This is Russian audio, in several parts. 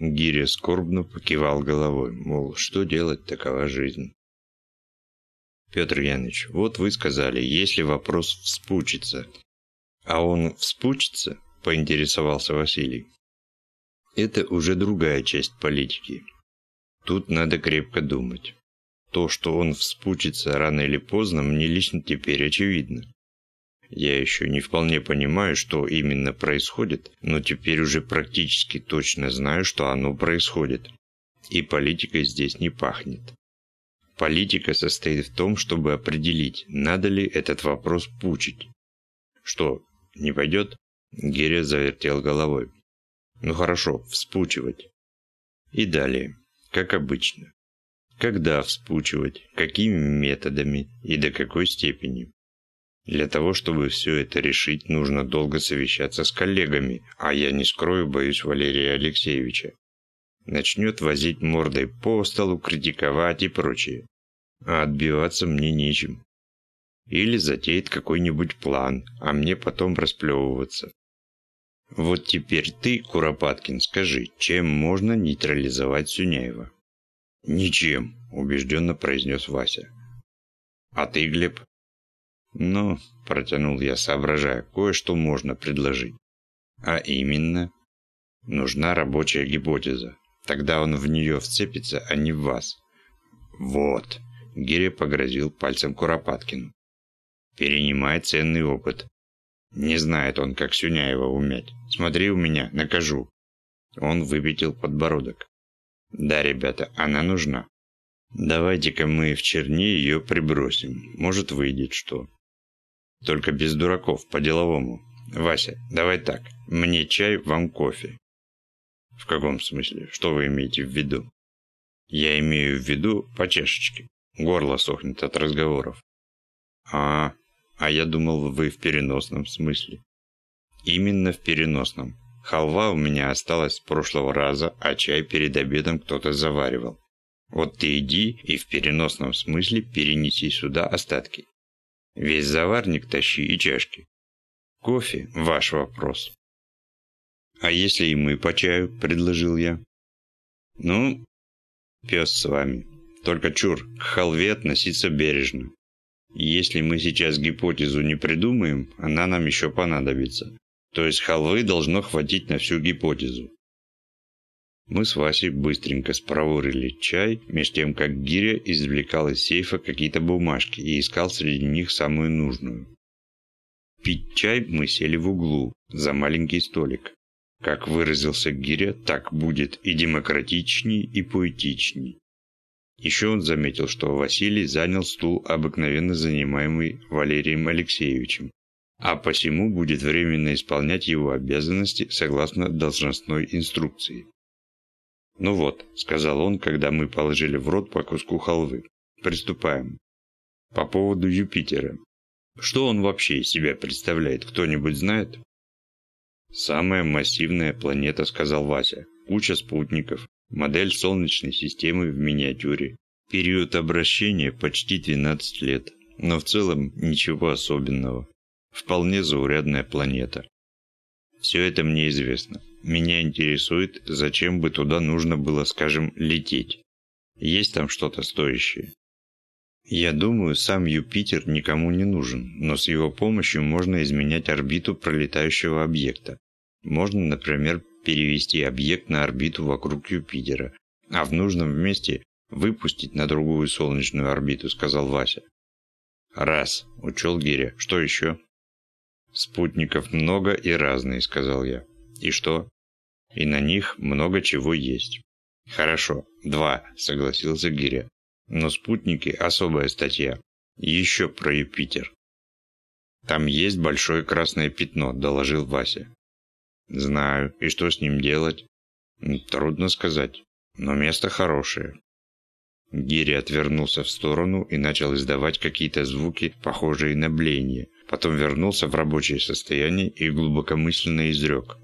Гиря скорбно покивал головой, мол, что делать, такова жизнь. Петр Яныч, вот вы сказали, если вопрос вспучится. А он вспучится? Поинтересовался Василий. Это уже другая часть политики. Тут надо крепко думать. То, что он вспучится рано или поздно, мне лично теперь очевидно. Я еще не вполне понимаю, что именно происходит, но теперь уже практически точно знаю, что оно происходит. И политикой здесь не пахнет. Политика состоит в том, чтобы определить, надо ли этот вопрос пучить. Что, не пойдет? Геря завертел головой. Ну хорошо, вспучивать. И далее, как обычно. Когда вспучивать, какими методами и до какой степени. Для того, чтобы все это решить, нужно долго совещаться с коллегами, а я не скрою, боюсь Валерия Алексеевича. Начнет возить мордой по столу, критиковать и прочее. А отбиваться мне нечем. Или затеет какой-нибудь план, а мне потом расплевываться. Вот теперь ты, Куропаткин, скажи, чем можно нейтрализовать Сюняева? Ничем, убежденно произнес Вася. А ты, Глеб? «Ну», – протянул я, соображая, – «кое-что можно предложить». «А именно?» «Нужна рабочая гипотеза. Тогда он в нее вцепится, а не в вас». «Вот», – Гиря погрозил пальцем Куропаткину. «Перенимай ценный опыт. Не знает он, как Сюняева умять. Смотри у меня, накажу». Он выпятил подбородок. «Да, ребята, она нужна. Давайте-ка мы в черне ее прибросим. Может, выйдет что». Только без дураков, по-деловому. Вася, давай так. Мне чай, вам кофе. В каком смысле? Что вы имеете в виду? Я имею в виду по чашечке. Горло сохнет от разговоров. А, а я думал, вы в переносном смысле. Именно в переносном. Халва у меня осталась с прошлого раза, а чай перед обедом кто-то заваривал. Вот ты иди и в переносном смысле перенеси сюда остатки. Весь заварник тащи и чашки. Кофе – ваш вопрос. А если и мы по чаю, предложил я. Ну, пес с вами. Только чур, к халве относиться бережно. Если мы сейчас гипотезу не придумаем, она нам еще понадобится. То есть халвы должно хватить на всю гипотезу. Мы с Васей быстренько спроворили чай, меж тем как Гиря извлекал из сейфа какие-то бумажки и искал среди них самую нужную. Пить чай мы сели в углу, за маленький столик. Как выразился Гиря, так будет и демократичней, и поэтичней. Еще он заметил, что Василий занял стул, обыкновенно занимаемый Валерием Алексеевичем, а посему будет временно исполнять его обязанности согласно должностной инструкции. «Ну вот», — сказал он, когда мы положили в рот по куску халвы. «Приступаем. По поводу Юпитера. Что он вообще из себя представляет, кто-нибудь знает?» «Самая массивная планета», — сказал Вася. «Куча спутников. Модель Солнечной системы в миниатюре. Период обращения почти 12 лет. Но в целом ничего особенного. Вполне заурядная планета. Все это мне известно. Меня интересует, зачем бы туда нужно было, скажем, лететь. Есть там что-то стоящее? Я думаю, сам Юпитер никому не нужен, но с его помощью можно изменять орбиту пролетающего объекта. Можно, например, перевести объект на орбиту вокруг Юпитера, а в нужном месте выпустить на другую солнечную орбиту, сказал Вася. Раз, учел Гиря. Что еще? «Спутников много и разные», — сказал я. «И что?» «И на них много чего есть». «Хорошо, два», — согласился Гиря. «Но спутники — особая статья. Еще про Юпитер». «Там есть большое красное пятно», — доложил Вася. «Знаю. И что с ним делать?» «Трудно сказать. Но место хорошее». Гири отвернулся в сторону и начал издавать какие-то звуки, похожие на бление. Потом вернулся в рабочее состояние и глубокомысленно изрек.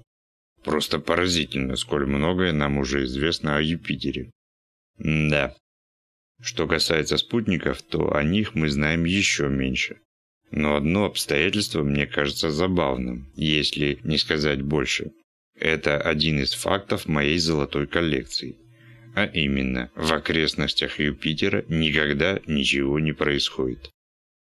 Просто поразительно, сколь многое нам уже известно о Юпитере. М да. Что касается спутников, то о них мы знаем еще меньше. Но одно обстоятельство мне кажется забавным, если не сказать больше. Это один из фактов моей золотой коллекции. А именно, в окрестностях Юпитера никогда ничего не происходит.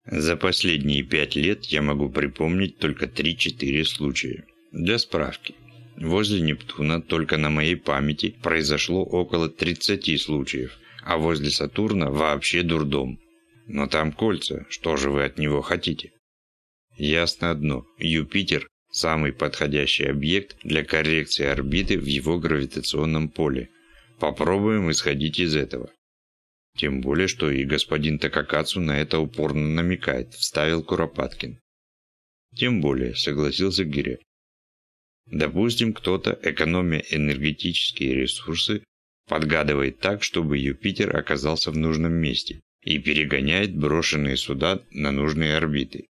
За последние пять лет я могу припомнить только 3-4 случая. Для справки. Возле Нептуна только на моей памяти произошло около 30 случаев, а возле Сатурна вообще дурдом. Но там кольца, что же вы от него хотите? Ясно одно, Юпитер – самый подходящий объект для коррекции орбиты в его гравитационном поле. Попробуем исходить из этого. Тем более, что и господин Такакацу на это упорно намекает, вставил Куропаткин. Тем более, согласился Гиря. Допустим, кто-то, экономя энергетические ресурсы, подгадывает так, чтобы Юпитер оказался в нужном месте и перегоняет брошенные суда на нужные орбиты.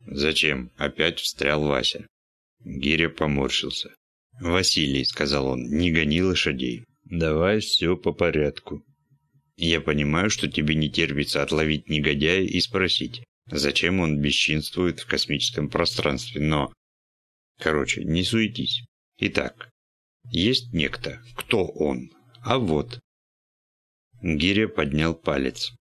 «Зачем?» – опять встрял Вася. Гиря поморщился. «Василий», – сказал он, – «не гони лошадей. Давай все по порядку. Я понимаю, что тебе не терпится отловить негодяя и спросить, зачем он бесчинствует в космическом пространстве, но... Короче, не суетись. Итак, есть некто. Кто он? А вот. Гиря поднял палец.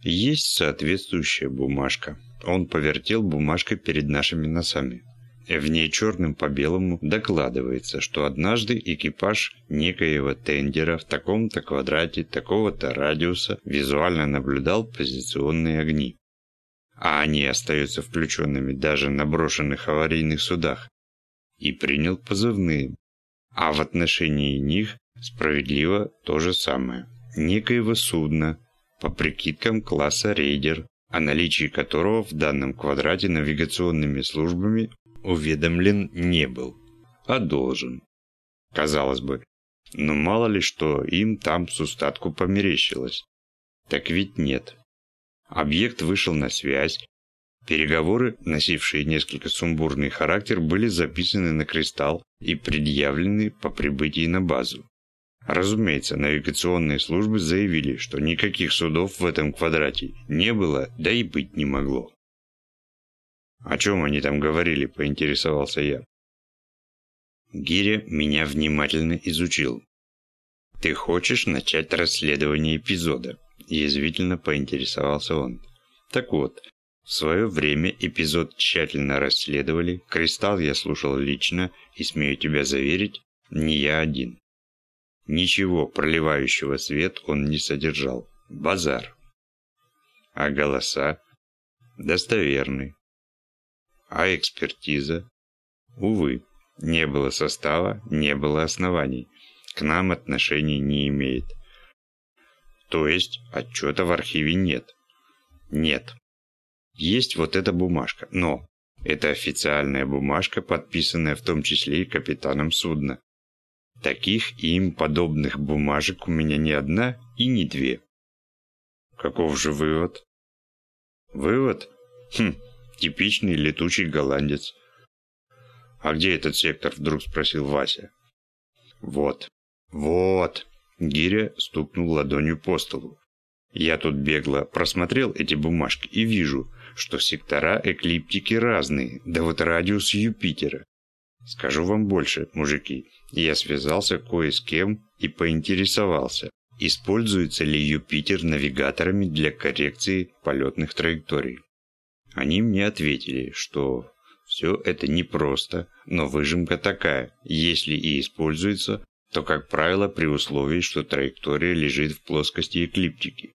Есть соответствующая бумажка. Он повертел бумажкой перед нашими носами. В ней черным по белому докладывается, что однажды экипаж некоего тендера в таком-то квадрате, такого-то радиуса визуально наблюдал позиционные огни. А они остаются включенными даже на брошенных аварийных судах. И принял позывные. А в отношении них справедливо то же самое. Некоего судна, по прикидкам класса рейдер, о наличии которого в данном квадрате навигационными службами уведомлен не был, а должен. Казалось бы, но мало ли что им там с устатку померещилось. Так ведь нет. Объект вышел на связь. Переговоры, носившие несколько сумбурный характер, были записаны на кристалл и предъявлены по прибытии на базу. Разумеется, навигационные службы заявили, что никаких судов в этом квадрате не было, да и быть не могло. «О чем они там говорили?» – поинтересовался я. Гиря меня внимательно изучил. «Ты хочешь начать расследование эпизода?» – язвительно поинтересовался он. «Так вот, в свое время эпизод тщательно расследовали, кристалл я слушал лично, и, смею тебя заверить, не я один. Ничего проливающего свет он не содержал. Базар. А голоса? Достоверны. А экспертиза? Увы, не было состава, не было оснований. К нам отношений не имеет. То есть отчета в архиве нет? Нет. Есть вот эта бумажка, но это официальная бумажка, подписанная в том числе и капитаном судна. Таких и им подобных бумажек у меня не одна и не две. Каков же вывод? Вывод? Хм, типичный летучий голландец. А где этот сектор? Вдруг спросил Вася. Вот. Вот. Гиря стукнул ладонью по столу. Я тут бегло просмотрел эти бумажки и вижу, что сектора эклиптики разные, да вот радиус Юпитера. Скажу вам больше, мужики, я связался кое с кем и поинтересовался, используется ли Юпитер навигаторами для коррекции полетных траекторий. Они мне ответили, что все это непросто, но выжимка такая, если и используется, то, как правило, при условии, что траектория лежит в плоскости эклиптики.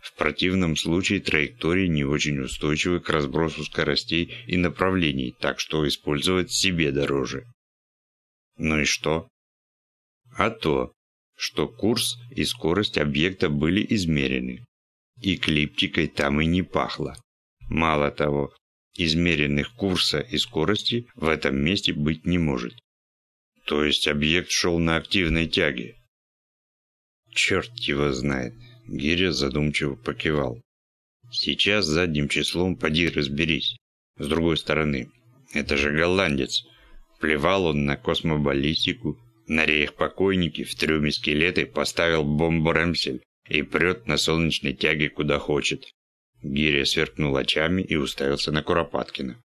В противном случае траектории не очень устойчивы к разбросу скоростей и направлений, так что использовать себе дороже. Ну и что? А то, что курс и скорость объекта были измерены. Эклиптикой там и не пахло. Мало того, измеренных курса и скорости в этом месте быть не может. То есть объект шел на активной тяге. Черт его знает. Гиря задумчиво покивал. Сейчас задним числом поди разберись. С другой стороны, это же голландец. Плевал он на космобаллистику, на рейх покойники, в трюме скелеты поставил бомбу Ремсель и прет на солнечной тяге куда хочет. Гиря сверкнул очами и уставился на Куропаткина.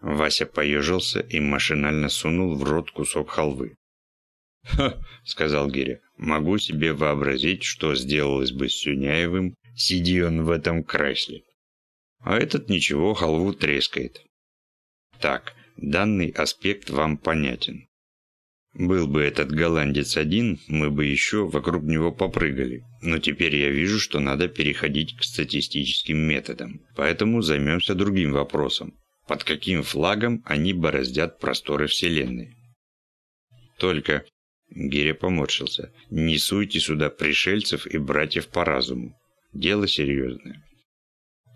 Вася поежился и машинально сунул в рот кусок халвы. «Ха!» — сказал Гиря. «Могу себе вообразить, что сделалось бы с Сюняевым, сиди он в этом кресле. А этот ничего, халву трескает. Так, данный аспект вам понятен. Был бы этот голландец один, мы бы еще вокруг него попрыгали. Но теперь я вижу, что надо переходить к статистическим методам. Поэтому займемся другим вопросом под каким флагом они бороздят просторы Вселенной. Только, Гиря поморщился, не суйте сюда пришельцев и братьев по разуму. Дело серьезное.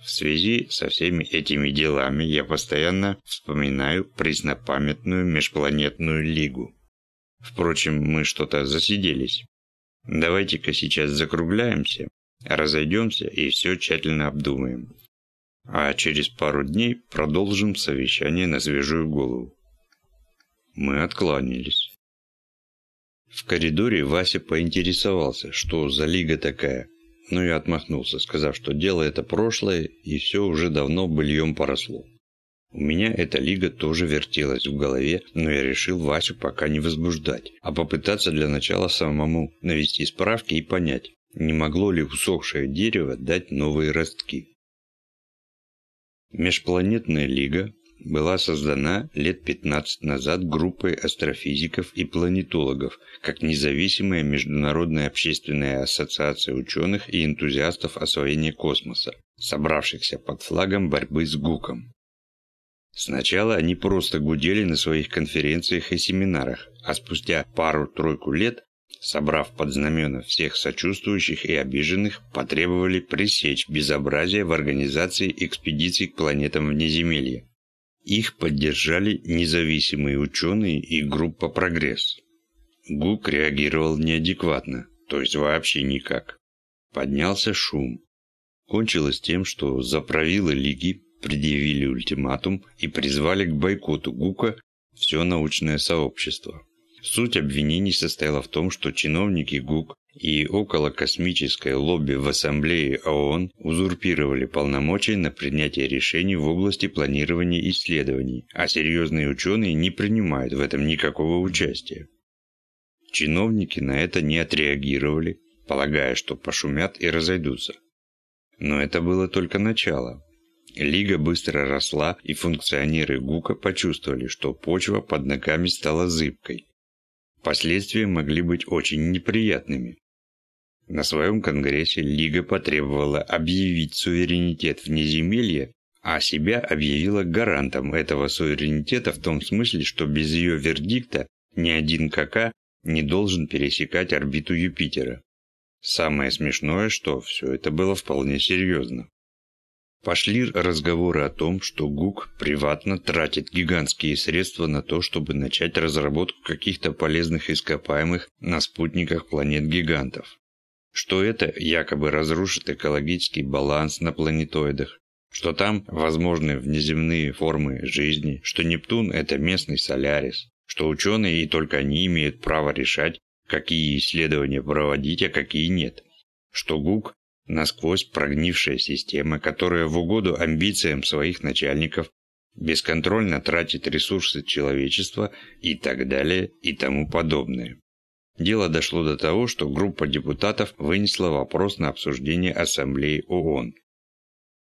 В связи со всеми этими делами я постоянно вспоминаю преснопамятную межпланетную лигу. Впрочем, мы что-то засиделись. Давайте-ка сейчас закругляемся, разойдемся и все тщательно обдумаем а через пару дней продолжим совещание на свежую голову. Мы откланялись. В коридоре Вася поинтересовался, что за лига такая, но я отмахнулся, сказав, что дело это прошлое и все уже давно быльем поросло. У меня эта лига тоже вертелась в голове, но я решил Васю пока не возбуждать, а попытаться для начала самому навести справки и понять, не могло ли усохшее дерево дать новые ростки. Межпланетная лига была создана лет 15 назад группой астрофизиков и планетологов как независимая международная общественная ассоциация ученых и энтузиастов освоения космоса, собравшихся под флагом борьбы с ГУКом. Сначала они просто гудели на своих конференциях и семинарах, а спустя пару-тройку лет собрав под знамена всех сочувствующих и обиженных, потребовали пресечь безобразие в организации экспедиций к планетам внеземелья. Их поддержали независимые ученые и группа «Прогресс». ГУК реагировал неадекватно, то есть вообще никак. Поднялся шум. Кончилось тем, что за правила Лиги предъявили ультиматум и призвали к бойкоту ГУКа все научное сообщество. Суть обвинений состояла в том, что чиновники ГУК и околокосмическое лобби в Ассамблее ООН узурпировали полномочия на принятие решений в области планирования исследований, а серьезные ученые не принимают в этом никакого участия. Чиновники на это не отреагировали, полагая, что пошумят и разойдутся. Но это было только начало. Лига быстро росла, и функционеры ГУКа почувствовали, что почва под ногами стала зыбкой. Последствия могли быть очень неприятными. На своем конгрессе Лига потребовала объявить суверенитет внеземелья, а себя объявила гарантом этого суверенитета в том смысле, что без ее вердикта ни один КК не должен пересекать орбиту Юпитера. Самое смешное, что все это было вполне серьезно. Пошли разговоры о том, что ГУК приватно тратит гигантские средства на то, чтобы начать разработку каких-то полезных ископаемых на спутниках планет-гигантов. Что это якобы разрушит экологический баланс на планетоидах, что там возможны внеземные формы жизни, что Нептун – это местный Солярис, что ученые и только они имеют право решать, какие исследования проводить, а какие нет, что ГУК насквозь прогнившая система, которая в угоду амбициям своих начальников бесконтрольно тратит ресурсы человечества и так далее и тому подобное. Дело дошло до того, что группа депутатов вынесла вопрос на обсуждение Ассамблеи ООН.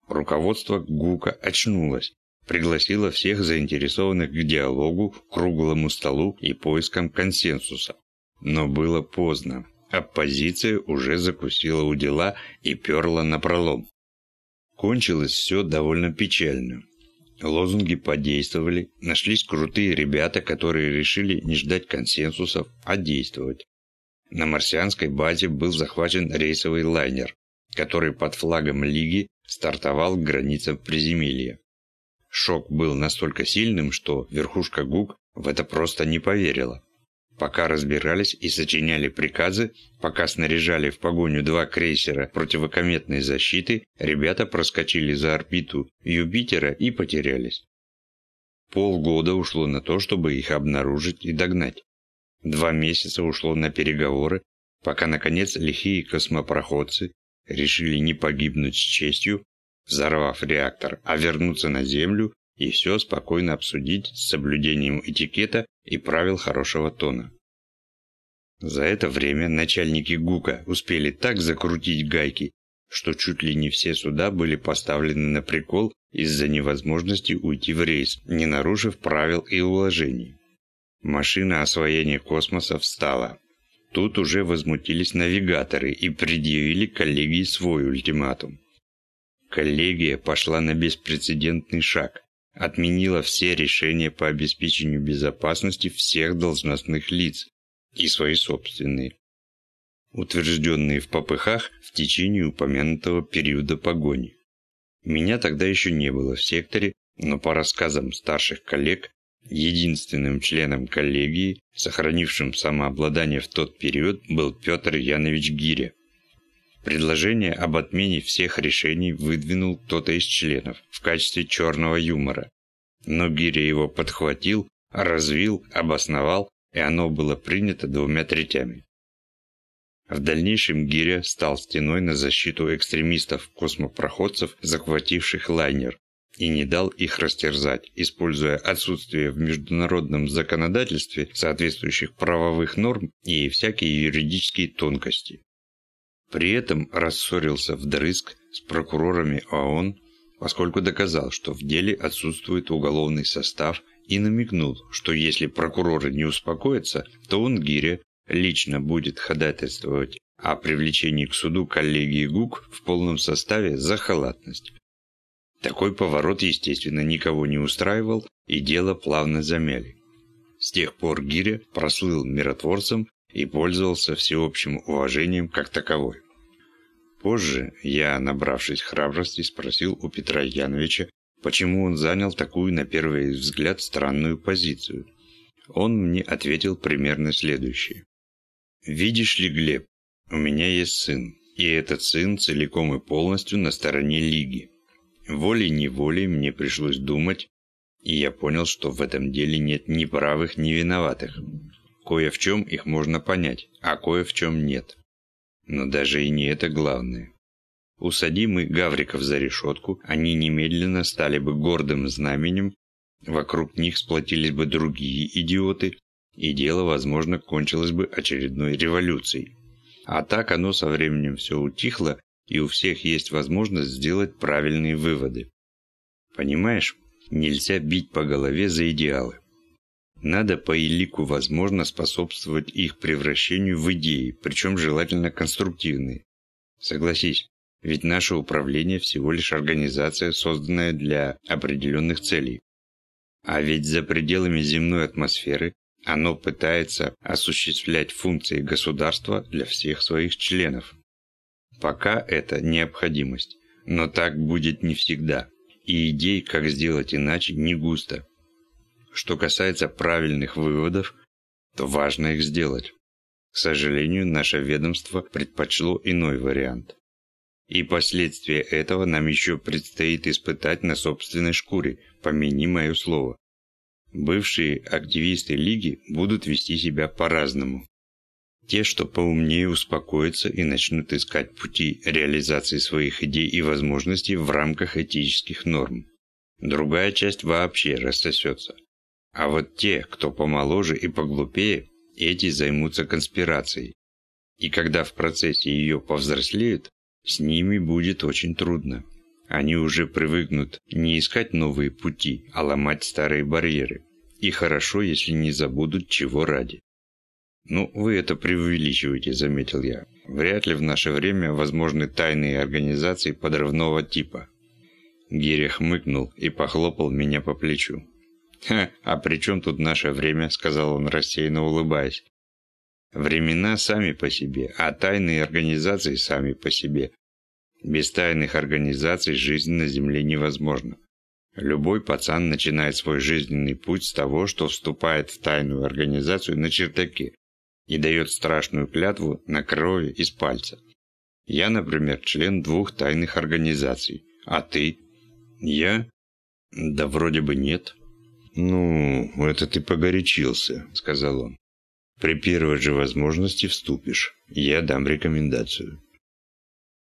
Руководство ГУКа очнулось, пригласило всех заинтересованных к диалогу, круглому столу и поискам консенсуса. Но было поздно. Оппозиция уже закусила у дела и перла на пролом. Кончилось все довольно печально. Лозунги подействовали, нашлись крутые ребята, которые решили не ждать консенсусов, а действовать. На марсианской базе был захвачен рейсовый лайнер, который под флагом Лиги стартовал к границам приземелья. Шок был настолько сильным, что верхушка ГУК в это просто не поверила. Пока разбирались и сочиняли приказы, пока снаряжали в погоню два крейсера противокометной защиты, ребята проскочили за орбиту Юпитера и потерялись. Полгода ушло на то, чтобы их обнаружить и догнать. Два месяца ушло на переговоры, пока, наконец, лихие космопроходцы решили не погибнуть с честью, взорвав реактор, а вернуться на Землю и все спокойно обсудить с соблюдением этикета и правил хорошего тона. За это время начальники ГУКа успели так закрутить гайки, что чуть ли не все суда были поставлены на прикол из-за невозможности уйти в рейс, не нарушив правил и уложений. Машина освоения космоса встала. Тут уже возмутились навигаторы и предъявили коллегии свой ультиматум. Коллегия пошла на беспрецедентный шаг. Отменила все решения по обеспечению безопасности всех должностных лиц и свои собственные, утвержденные в попыхах в течение упомянутого периода погони. Меня тогда еще не было в секторе, но по рассказам старших коллег, единственным членом коллегии, сохранившим самообладание в тот период, был Петр Янович Гиря. Предложение об отмене всех решений выдвинул кто-то из членов в качестве черного юмора. Но Гиря его подхватил, развил, обосновал, и оно было принято двумя третями. В дальнейшем Гиря стал стеной на защиту экстремистов-космопроходцев, захвативших лайнер, и не дал их растерзать, используя отсутствие в международном законодательстве соответствующих правовых норм и всякие юридические тонкости. При этом рассорился вдрызг с прокурорами ООН, поскольку доказал, что в деле отсутствует уголовный состав и намекнул, что если прокуроры не успокоятся, то он, Гиря, лично будет ходатайствовать о привлечении к суду коллегии ГУК в полном составе за халатность. Такой поворот, естественно, никого не устраивал, и дело плавно замяли. С тех пор Гиря прослыл миротворцем и пользовался всеобщим уважением как таковой. Позже я, набравшись храбрости, спросил у Петра Яновича, почему он занял такую, на первый взгляд, странную позицию. Он мне ответил примерно следующее. «Видишь ли, Глеб, у меня есть сын, и этот сын целиком и полностью на стороне Лиги. Волей-неволей мне пришлось думать, и я понял, что в этом деле нет ни правых, ни виноватых. Кое в чем их можно понять, а кое в чем нет. Но даже и не это главное. Усади мы Гавриков за решетку, они немедленно стали бы гордым знаменем, вокруг них сплотились бы другие идиоты, и дело, возможно, кончилось бы очередной революцией. А так оно со временем все утихло, и у всех есть возможность сделать правильные выводы. Понимаешь, нельзя бить по голове за идеалы. Надо по элику возможно способствовать их превращению в идеи, причем желательно конструктивные. Согласись, ведь наше управление всего лишь организация, созданная для определенных целей. А ведь за пределами земной атмосферы оно пытается осуществлять функции государства для всех своих членов. Пока это необходимость, но так будет не всегда, и идей, как сделать иначе, не густо. Что касается правильных выводов, то важно их сделать. К сожалению, наше ведомство предпочло иной вариант. И последствия этого нам еще предстоит испытать на собственной шкуре, помяни мое слово. Бывшие активисты Лиги будут вести себя по-разному. Те, что поумнее, успокоятся и начнут искать пути реализации своих идей и возможностей в рамках этических норм. Другая часть вообще рассосется. А вот те, кто помоложе и поглупее, эти займутся конспирацией. И когда в процессе ее повзрослеют, с ними будет очень трудно. Они уже привыкнут не искать новые пути, а ломать старые барьеры. И хорошо, если не забудут, чего ради. «Ну, вы это преувеличиваете», – заметил я. «Вряд ли в наше время возможны тайные организации подрывного типа». Гиря хмыкнул и похлопал меня по плечу. «Ха, а при чем тут наше время?» – сказал он, рассеянно улыбаясь. «Времена сами по себе, а тайные организации сами по себе. Без тайных организаций жизнь на Земле невозможна. Любой пацан начинает свой жизненный путь с того, что вступает в тайную организацию на чертаке и дает страшную клятву на крови из пальца. Я, например, член двух тайных организаций. А ты? Я? Да вроде бы нет. Ну, это ты погорячился, сказал он. При первой же возможности вступишь. Я дам рекомендацию.